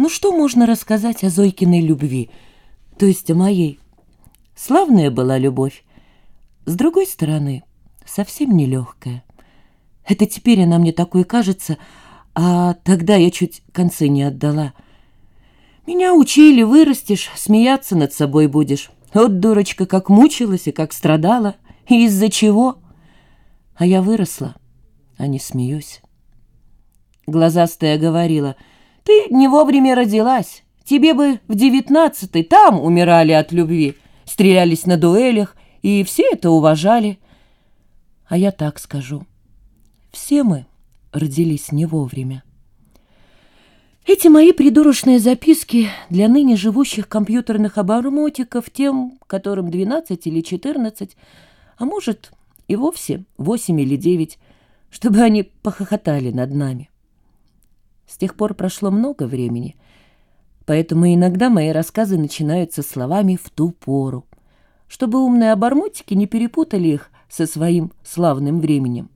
Ну что можно рассказать о Зойкиной любви, то есть о моей? Славная была любовь. С другой стороны, совсем нелегкая. Это теперь она мне такой кажется, а тогда я чуть концы не отдала. Меня учили, вырастешь, смеяться над собой будешь. Вот дурочка, как мучилась и как страдала. И из-за чего? А я выросла, а не смеюсь. Глазастая говорила, ты не вовремя родилась. Тебе бы в девятнадцатый там умирали от любви, стрелялись на дуэлях, и все это уважали. А я так скажу. Все мы родились не вовремя. Эти мои придурочные записки для ныне живущих компьютерных обормотиков, тем, которым 12 или 14, а может и вовсе 8 или 9, чтобы они похохотали над нами. С тех пор прошло много времени, поэтому иногда мои рассказы начинаются словами «в ту пору», чтобы умные обормотики не перепутали их со своим славным временем.